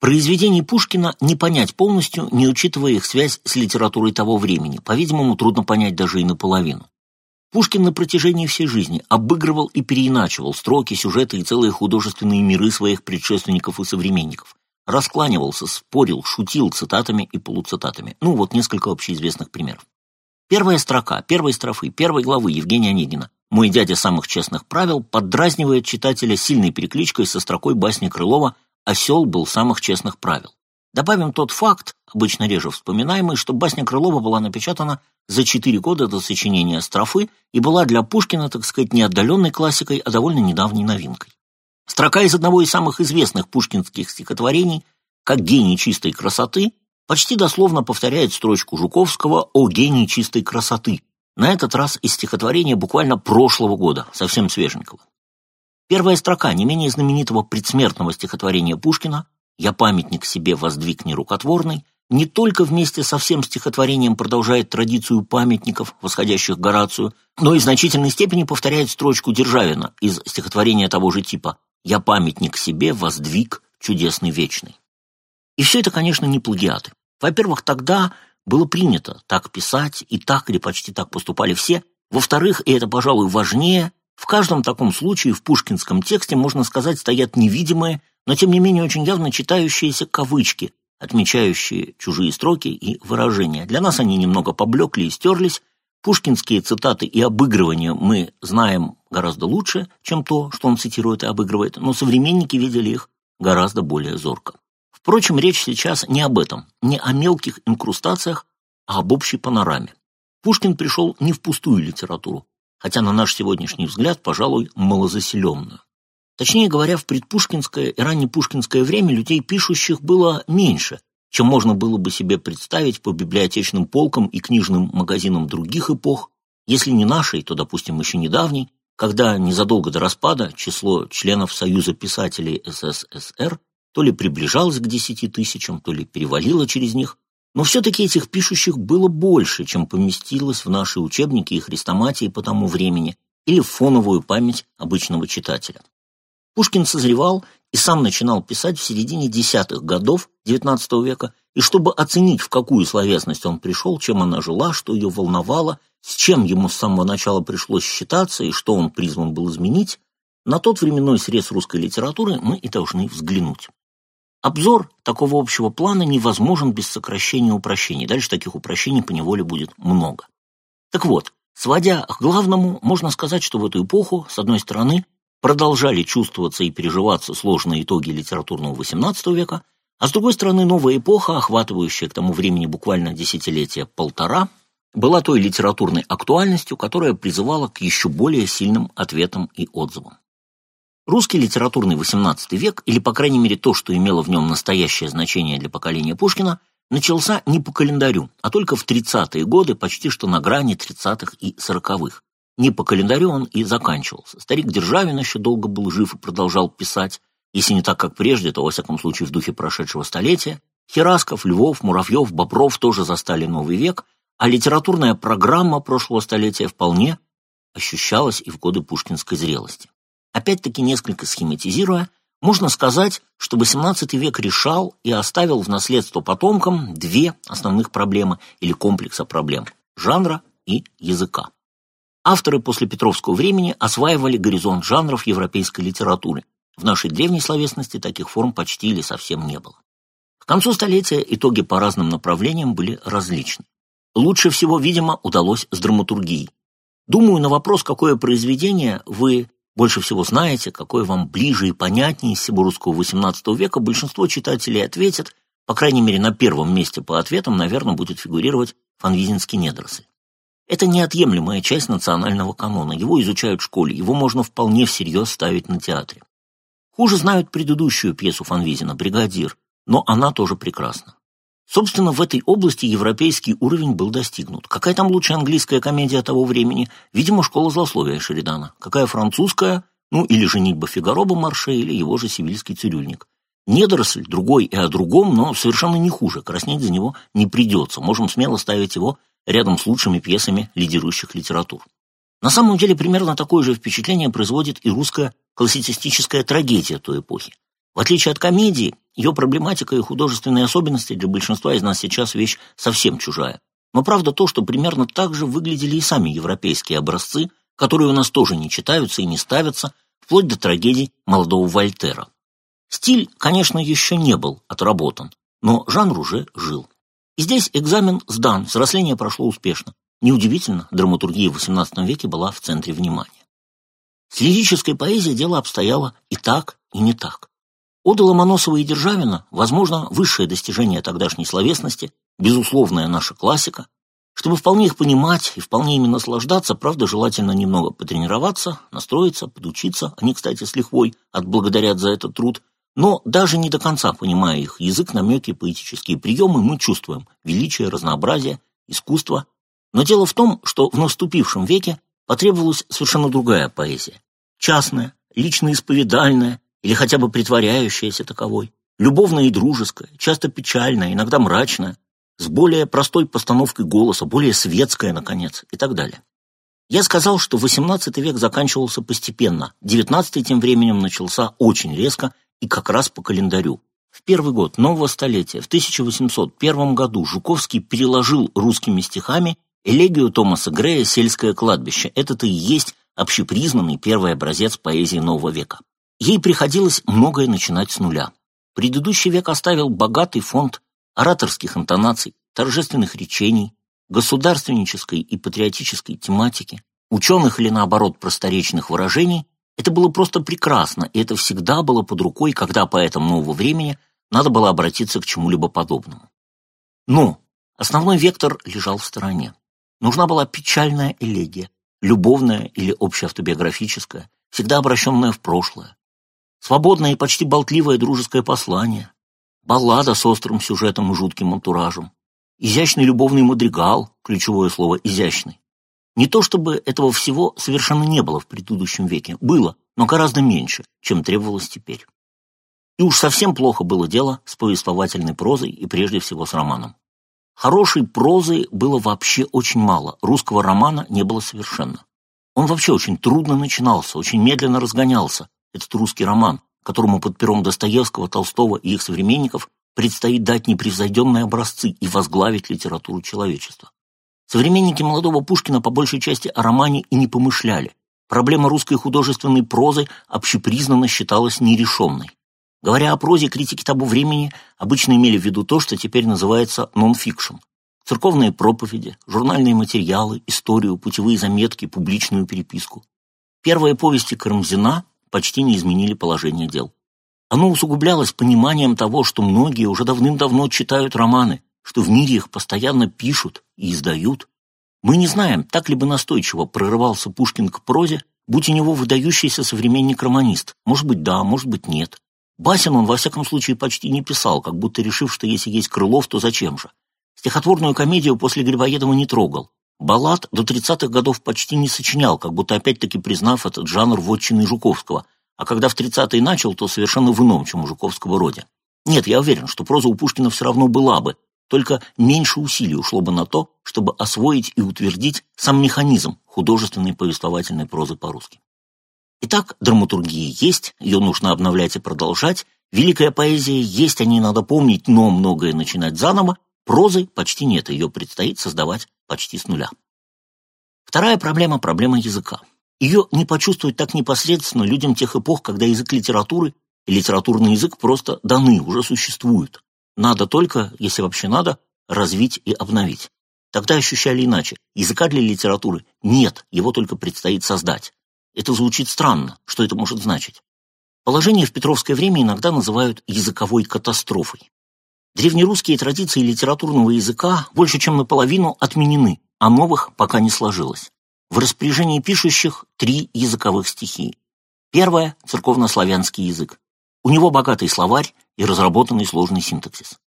Произведений Пушкина не понять полностью, не учитывая их связь с литературой того времени. По-видимому, трудно понять даже и наполовину. Пушкин на протяжении всей жизни обыгрывал и переиначивал строки, сюжеты и целые художественные миры своих предшественников и современников. Раскланивался, спорил, шутил цитатами и полуцитатами. Ну, вот несколько общеизвестных примеров. Первая строка первой строфы первой главы Евгения Онегина «Мой дядя самых честных правил» поддразнивает читателя сильной перекличкой со строкой басни Крылова осел был самых честных правил. Добавим тот факт, обычно реже вспоминаемый, что басня Крылова была напечатана за четыре года до сочинения строфы и была для Пушкина, так сказать, не отдаленной классикой, а довольно недавней новинкой. Строка из одного из самых известных пушкинских стихотворений «Как гений чистой красоты» почти дословно повторяет строчку Жуковского о гении чистой красоты, на этот раз из стихотворения буквально прошлого года, совсем свеженького. Первая строка не менее знаменитого предсмертного стихотворения Пушкина «Я памятник себе воздвиг нерукотворный» не только вместе со всем стихотворением продолжает традицию памятников, восходящих Горацию, но и в значительной степени повторяет строчку Державина из стихотворения того же типа «Я памятник себе воздвиг чудесный вечный». И все это, конечно, не плагиаты. Во-первых, тогда было принято так писать, и так или почти так поступали все. Во-вторых, и это, пожалуй, важнее, в каждом таком случае в пушкинском тексте, можно сказать, стоят невидимые, но тем не менее очень явно читающиеся кавычки, отмечающие чужие строки и выражения. Для нас они немного поблекли и стерлись. Пушкинские цитаты и обыгрывания мы знаем гораздо лучше, чем то, что он цитирует и обыгрывает, но современники видели их гораздо более зорко. Впрочем, речь сейчас не об этом, не о мелких инкрустациях, а об общей панораме. Пушкин пришел не в пустую литературу, хотя на наш сегодняшний взгляд, пожалуй, малозаселенную. Точнее говоря, в предпушкинское и раннепушкинское время людей пишущих было меньше, чем можно было бы себе представить по библиотечным полкам и книжным магазинам других эпох, если не нашей, то, допустим, еще недавней, когда незадолго до распада число членов Союза писателей СССР то ли приближалось к десяти тысячам, то ли перевалило через них, но все-таки этих пишущих было больше, чем поместилось в наши учебники и хрестоматии по тому времени или в фоновую память обычного читателя. Пушкин созревал и сам начинал писать в середине десятых годов XIX века, и чтобы оценить, в какую словесность он пришел, чем она жила, что ее волновало, с чем ему с самого начала пришлось считаться и что он призван был изменить, на тот временной срез русской литературы мы и должны взглянуть. Обзор такого общего плана невозможен без сокращения упрощений. Дальше таких упрощений по неволе будет много. Так вот, сводя к главному, можно сказать, что в эту эпоху, с одной стороны, продолжали чувствоваться и переживаться сложные итоги литературного XVIII века, а с другой стороны, новая эпоха, охватывающая к тому времени буквально десятилетия полтора, была той литературной актуальностью, которая призывала к еще более сильным ответам и отзывам. Русский литературный XVIII век, или, по крайней мере, то, что имело в нем настоящее значение для поколения Пушкина, начался не по календарю, а только в 30-е годы, почти что на грани 30-х и 40-х. Не по календарю он и заканчивался. Старик Державин еще долго был жив и продолжал писать, если не так, как прежде, то, во всяком случае, в духе прошедшего столетия. Херасков, Львов, Муравьев, Бобров тоже застали новый век, а литературная программа прошлого столетия вполне ощущалась и в годы пушкинской зрелости. Опять-таки, несколько схематизируя, можно сказать, что XVIII век решал и оставил в наследство потомкам две основных проблемы или комплекса проблем – жанра и языка. Авторы после Петровского времени осваивали горизонт жанров европейской литературы. В нашей древней словесности таких форм почти или совсем не было. К концу столетия итоги по разным направлениям были различны. Лучше всего, видимо, удалось с драматургией. Думаю, на вопрос, какое произведение вы больше всего знаете, какое вам ближе и понятнее из всего русского XVIII века, большинство читателей ответят, по крайней мере, на первом месте по ответам, наверное, будет фигурировать фанвизинский недоросль. Это неотъемлемая часть национального канона. Его изучают в школе, его можно вполне всерьез ставить на театре. Хуже знают предыдущую пьесу Фанвизина «Бригадир», но она тоже прекрасна. Собственно, в этой области европейский уровень был достигнут. Какая там лучшая английская комедия того времени? Видимо, «Школа злословия» Шеридана. Какая французская? Ну, или «Женитьба Фигаро» Марше, или его же «Сивильский цирюльник». Недоросль, другой и о другом, но совершенно не хуже. Краснеть за него не придется. Можем смело ставить его рядом с лучшими пьесами лидирующих литератур. На самом деле, примерно такое же впечатление производит и русская классицистическая трагедия той эпохи. В отличие от комедии, ее проблематика и художественные особенности для большинства из нас сейчас вещь совсем чужая. Но правда то, что примерно так же выглядели и сами европейские образцы, которые у нас тоже не читаются и не ставятся, вплоть до трагедий молодого Вольтера. Стиль, конечно, еще не был отработан, но жанр уже жил. И здесь экзамен сдан, взросление прошло успешно. Неудивительно, драматургия в XVIII веке была в центре внимания. С лирической поэзией дело обстояло и так, и не так. Ода Ломоносова и Державина, возможно, высшее достижение тогдашней словесности, безусловная наша классика. Чтобы вполне их понимать и вполне ими наслаждаться, правда, желательно немного потренироваться, настроиться, подучиться. Они, кстати, с лихвой отблагодарят за этот труд. Но даже не до конца понимая их язык, намеки, поэтические приемы, мы чувствуем величие, разнообразие, искусство. Но дело в том, что в наступившем веке потребовалась совершенно другая поэзия. Частная, лично-исповедальная или хотя бы притворяющаяся таковой. Любовная и дружеская, часто печальная, иногда мрачная, с более простой постановкой голоса, более светская, наконец, и так далее. Я сказал, что XVIII век заканчивался постепенно, XIX тем временем начался очень резко и как раз по календарю. В первый год нового столетия, в 1801 году, Жуковский переложил русскими стихами элегию Томаса Грея «Сельское кладбище». Это-то и есть общепризнанный первый образец поэзии нового века. Ей приходилось многое начинать с нуля. Предыдущий век оставил богатый фонд ораторских интонаций, торжественных речений, государственнической и патриотической тематики, ученых или, наоборот, просторечных выражений, это было просто прекрасно, и это всегда было под рукой, когда поэтам нового времени надо было обратиться к чему-либо подобному. Но основной вектор лежал в стороне. Нужна была печальная элегия, любовная или общеавтобиографическая, всегда обращенная в прошлое. Свободное и почти болтливое дружеское послание. Баллада с острым сюжетом и жутким антуражем. Изящный любовный мадригал, ключевое слово «изящный». Не то чтобы этого всего совершенно не было в предыдущем веке. Было, но гораздо меньше, чем требовалось теперь. И уж совсем плохо было дело с повествовательной прозой и прежде всего с романом. Хорошей прозы было вообще очень мало, русского романа не было совершенно. Он вообще очень трудно начинался, очень медленно разгонялся, этот русский роман, которому под пером Достоевского, Толстого и их современников предстоит дать непревзойденные образцы и возглавить литературу человечества. Современники молодого Пушкина по большей части о романе и не помышляли. Проблема русской художественной прозы общепризнанно считалась нерешенной. Говоря о прозе, критики того времени обычно имели в виду то, что теперь называется нон-фикшн. Церковные проповеди, журнальные материалы, историю, путевые заметки, публичную переписку. Первые повести Карамзина почти не изменили положение дел. Оно усугублялось пониманием того, что многие уже давным-давно читают романы, что в мире их постоянно пишут и издают. Мы не знаем, так ли бы настойчиво прорывался Пушкин к прозе, будь у него выдающийся современник-романист. Может быть, да, может быть, нет. Басин он, во всяком случае, почти не писал, как будто решив, что если есть Крылов, то зачем же. Стихотворную комедию после Грибоедова не трогал. Баллад до 30-х годов почти не сочинял, как будто опять-таки признав этот жанр вотчины Жуковского, а когда в 30-е начал, то совершенно в ином, чем у Жуковского роде. Нет, я уверен, что проза у Пушкина все равно была бы, только меньше усилий ушло бы на то, чтобы освоить и утвердить сам механизм художественной повествовательной прозы по-русски. Итак, драматургия есть, ее нужно обновлять и продолжать, великая поэзия есть, о ней надо помнить, но многое начинать заново, прозы почти нет, ее предстоит создавать почти с нуля. Вторая проблема – проблема языка. Ее не почувствовать так непосредственно людям тех эпох, когда язык литературы и литературный язык просто даны, уже существуют. Надо только, если вообще надо, развить и обновить. Тогда ощущали иначе. Языка для литературы нет, его только предстоит создать. Это звучит странно. Что это может значить? Положение в Петровское время иногда называют языковой катастрофой. Древнерусские традиции литературного языка больше чем наполовину отменены, а новых пока не сложилось. В распоряжении пишущих три языковых стихии. Первое – церковнославянский язык. У него богатый словарь и разработанный сложный синтаксис.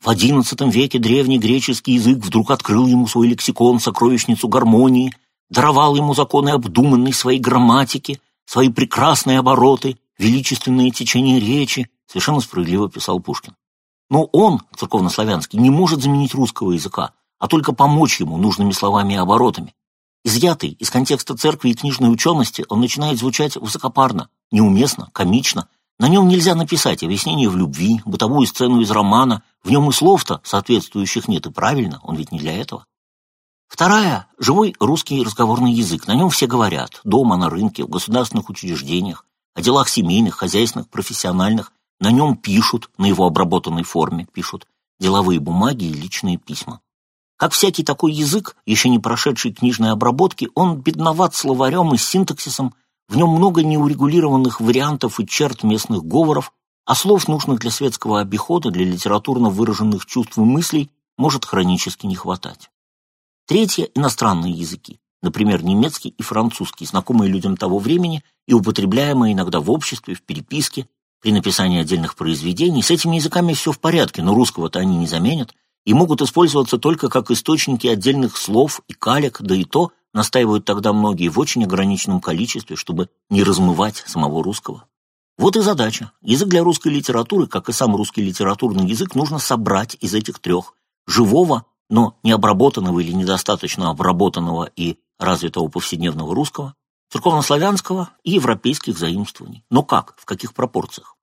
В XI веке древний греческий язык вдруг открыл ему свой лексикон, сокровищницу гармонии, даровал ему законы обдуманной своей грамматики, свои прекрасные обороты, величественные течения речи, совершенно справедливо писал Пушкин. Но он, церковнославянский, не может заменить русского языка, а только помочь ему нужными словами и оборотами. Изъятый из контекста церкви и книжной учености, он начинает звучать высокопарно, неуместно, комично, На нем нельзя написать объяснение в любви, бытовую сцену из романа. В нем и слов-то соответствующих нет, и правильно, он ведь не для этого. Вторая – живой русский разговорный язык. На нем все говорят. Дома, на рынке, в государственных учреждениях, о делах семейных, хозяйственных, профессиональных. На нем пишут, на его обработанной форме пишут деловые бумаги и личные письма. Как всякий такой язык, еще не прошедший книжной обработки, он бедноват словарем и синтаксисом, в нем много неурегулированных вариантов и черт местных говоров, а слов, нужных для светского обихода, для литературно выраженных чувств и мыслей, может хронически не хватать. Третье – иностранные языки, например, немецкий и французский, знакомые людям того времени и употребляемые иногда в обществе, в переписке, при написании отдельных произведений. С этими языками все в порядке, но русского-то они не заменят и могут использоваться только как источники отдельных слов и калек, да и то, настаивают тогда многие, в очень ограниченном количестве, чтобы не размывать самого русского. Вот и задача. Язык для русской литературы, как и сам русский литературный язык, нужно собрать из этих трех. Живого, но необработанного или недостаточно обработанного и развитого повседневного русского, церковнославянского и европейских заимствований. Но как? В каких пропорциях?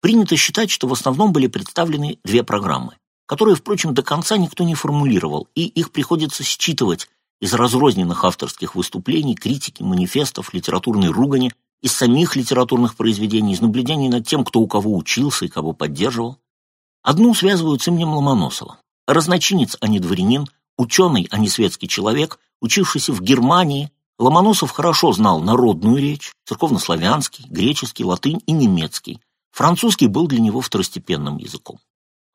Принято считать, что в основном были представлены две программы которые, впрочем, до конца никто не формулировал, и их приходится считывать из разрозненных авторских выступлений, критики, манифестов, литературной ругани, из самих литературных произведений, из наблюдений над тем, кто у кого учился и кого поддерживал. Одну связывают с именем Ломоносова. Разночинец, а не дворянин, ученый, а не светский человек, учившийся в Германии, Ломоносов хорошо знал народную речь, церковнославянский, греческий, латынь и немецкий. Французский был для него второстепенным языком.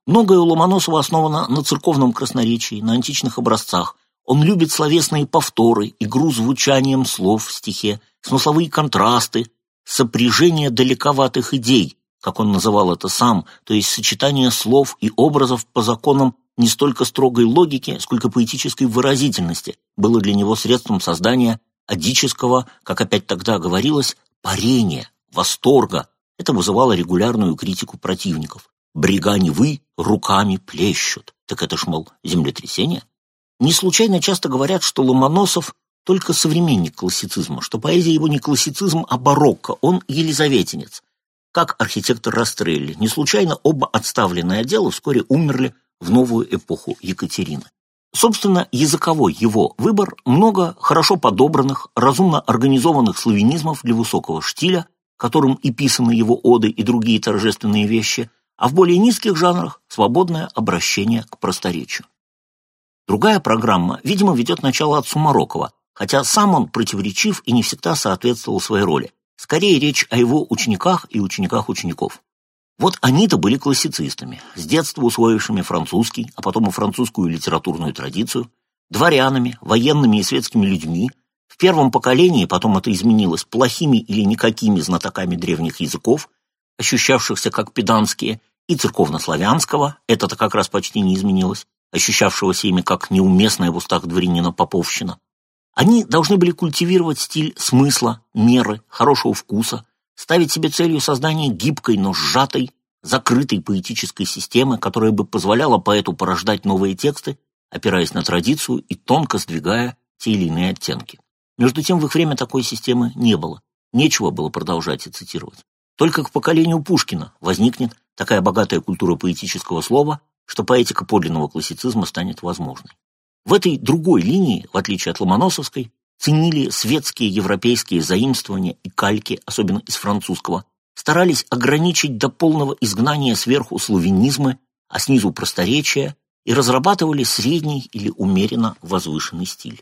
Многое у Ломоносова основано на церковном красноречии, на античных образцах. Он любит словесные повторы, игру звучанием слов в стихе, смысловые контрасты, сопряжение далековатых идей, как он называл это сам, то есть сочетание слов и образов по законам не столько строгой логики, сколько поэтической выразительности, было для него средством создания адического, как опять тогда говорилось, парения, восторга. Это вызывало регулярную критику противников. Бригане вы руками плещут. Так это ж, мол, землетрясение. Не случайно часто говорят, что Ломоносов только современник классицизма, что поэзия его не классицизм, а барокко, он елизаветинец. Как архитектор Растрелли. Не случайно оба отставленные отделы вскоре умерли в новую эпоху Екатерины. Собственно, языковой его выбор много хорошо подобранных, разумно организованных славянизмов для высокого штиля, которым и писаны его оды и другие торжественные вещи – а в более низких жанрах – свободное обращение к просторечию. Другая программа, видимо, ведет начало от Сумарокова, хотя сам он противоречив и не всегда соответствовал своей роли. Скорее речь о его учениках и учениках учеников. Вот они-то были классицистами, с детства усвоившими французский, а потом и французскую литературную традицию, дворянами, военными и светскими людьми, в первом поколении, потом это изменилось, плохими или никакими знатоками древних языков, ощущавшихся как педанские, и церковнославянского, это-то как раз почти не изменилось, ощущавшегося ими как неуместная в устах дворянина поповщина. Они должны были культивировать стиль смысла, меры, хорошего вкуса, ставить себе целью создание гибкой, но сжатой, закрытой поэтической системы, которая бы позволяла поэту порождать новые тексты, опираясь на традицию и тонко сдвигая те или иные оттенки. Между тем, в их время такой системы не было. Нечего было продолжать и цитировать. Только к поколению Пушкина возникнет такая богатая культура поэтического слова, что поэтика подлинного классицизма станет возможной. В этой другой линии, в отличие от Ломоносовской, ценили светские европейские заимствования и кальки, особенно из французского, старались ограничить до полного изгнания сверху славянизмы, а снизу просторечия, и разрабатывали средний или умеренно возвышенный стиль.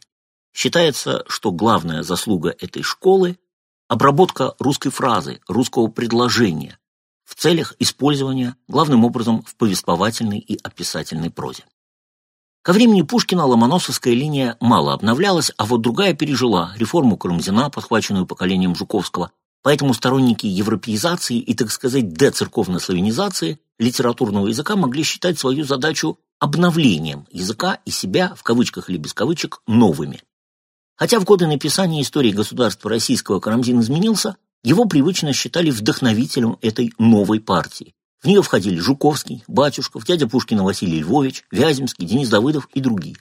Считается, что главная заслуга этой школы – обработка русской фразы, русского предложения, в целях использования, главным образом, в повествовательной и описательной прозе. Ко времени Пушкина ломоносовская линия мало обновлялась, а вот другая пережила реформу Карамзина, подхваченную поколением Жуковского, поэтому сторонники европеизации и, так сказать, децерковной славянизации литературного языка могли считать свою задачу обновлением языка и себя, в кавычках или без кавычек, новыми. Хотя в годы написания истории государства российского Карамзин изменился, его привычно считали вдохновителем этой новой партии. В нее входили Жуковский, Батюшков, дядя Пушкина Василий Львович, Вяземский, Денис Давыдов и другие.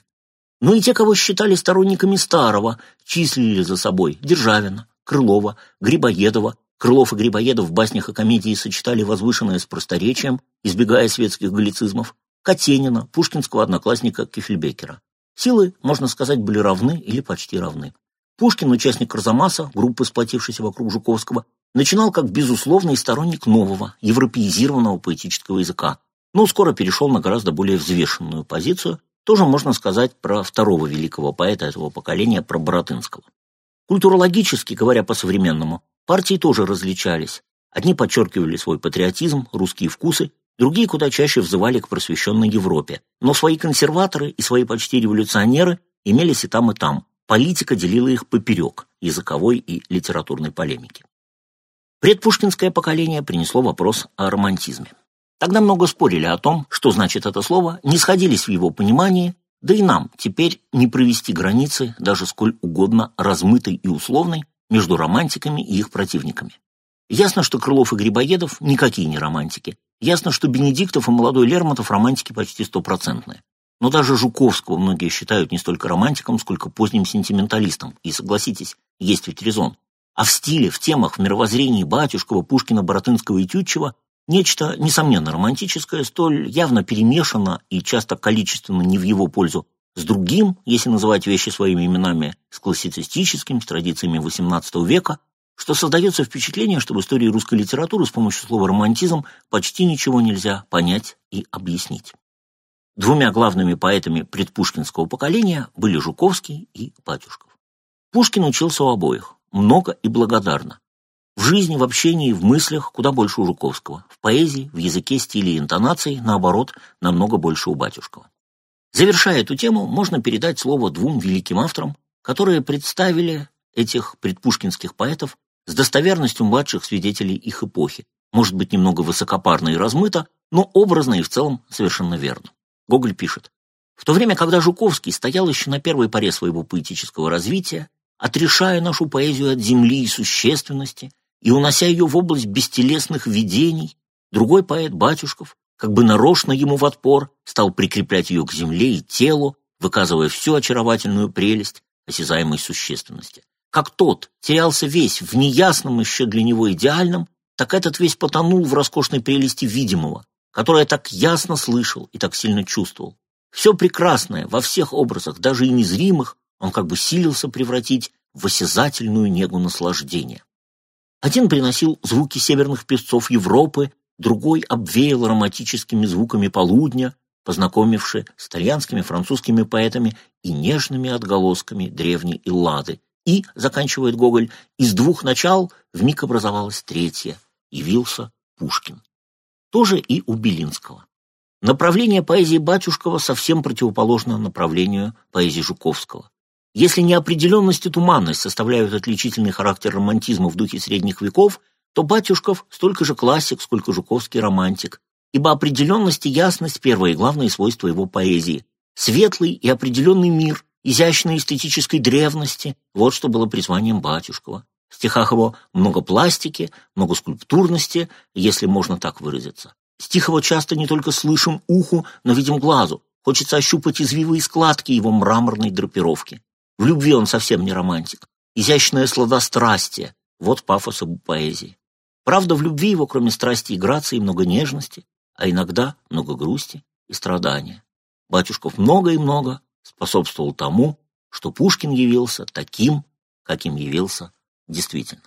Но и те, кого считали сторонниками старого, числили за собой Державина, Крылова, Грибоедова, Крылов и Грибоедов в баснях и комедии сочетали возвышенное с просторечием, избегая светских галлицизмов. Катенина, пушкинского одноклассника Кефельбекера. Силы, можно сказать, были равны или почти равны. Пушкин, участник Арзамаса, группы, сплотившейся вокруг Жуковского, начинал как безусловный сторонник нового, европеизированного поэтического языка, но скоро перешел на гораздо более взвешенную позицию, тоже можно сказать про второго великого поэта этого поколения, про Боротынского. Культурологически, говоря по-современному, партии тоже различались. Одни подчеркивали свой патриотизм, русские вкусы, другие куда чаще взывали к просвещенной Европе. Но свои консерваторы и свои почти революционеры имелись и там, и там. Политика делила их поперек языковой и литературной полемики. Предпушкинское поколение принесло вопрос о романтизме. Тогда много спорили о том, что значит это слово, не сходились в его понимании, да и нам теперь не провести границы, даже сколь угодно размытой и условной, между романтиками и их противниками. Ясно, что Крылов и Грибоедов никакие не романтики. Ясно, что Бенедиктов и молодой Лермонтов романтики почти стопроцентные. Но даже Жуковского многие считают не столько романтиком, сколько поздним сентименталистом. И согласитесь, есть ведь резон. А в стиле, в темах, в мировоззрении Батюшкова, Пушкина, Боротынского и Тютчева Нечто, несомненно, романтическое, столь явно перемешано и часто количественно не в его пользу, с другим, если называть вещи своими именами, с классицистическим, с традициями XVIII века, что создается впечатление, что в истории русской литературы с помощью слова «романтизм» почти ничего нельзя понять и объяснить. Двумя главными поэтами предпушкинского поколения были Жуковский и Батюшков. Пушкин учился у обоих, много и благодарно. В жизни, в общении, в мыслях куда больше у Жуковского. В поэзии, в языке, стиле и интонации, наоборот, намного больше у Батюшкова. Завершая эту тему, можно передать слово двум великим авторам, которые представили этих предпушкинских поэтов с достоверностью младших свидетелей их эпохи. Может быть, немного высокопарно и размыто, но образно и в целом совершенно верно. Гоголь пишет. В то время, когда Жуковский стоял еще на первой поре своего поэтического развития, отрешая нашу поэзию от земли и существенности, и унося ее в область бестелесных видений, другой поэт Батюшков, как бы нарочно ему в отпор, стал прикреплять ее к земле и телу, выказывая всю очаровательную прелесть осязаемой существенности. Как тот терялся весь в неясном еще для него идеальном, так этот весь потонул в роскошной прелести видимого, которое так ясно слышал и так сильно чувствовал. Все прекрасное во всех образах, даже и незримых, он как бы силился превратить в осязательную негу наслаждения. Один приносил звуки северных певцов Европы, другой обвеял ароматическими звуками полудня, познакомивши с итальянскими, французскими поэтами и нежными отголосками древней Иллады. И, заканчивает Гоголь, из двух начал вмиг образовалось третье, явился Пушкин. Тоже и у Белинского. Направление поэзии Батюшкова совсем противоположно направлению поэзии Жуковского. Если неопределенность и туманность составляют отличительный характер романтизма в духе средних веков, то Батюшков столько же классик, сколько Жуковский романтик, ибо определенность и ясность – первое и главное свойство его поэзии. Светлый и определенный мир, изящной эстетической древности – вот что было призванием Батюшкова. В стихах его много пластики, много скульптурности, если можно так выразиться. Стих его часто не только слышим уху, но видим глазу. Хочется ощупать извивы и складки его мраморной драпировки. В любви он совсем не романтик. Изящное сладострастие — вот пафос его поэзии. Правда, в любви его, кроме страсти и грации, много нежности, а иногда много грусти и страдания. Батюшков много и много способствовал тому, что Пушкин явился таким, каким явился действительно.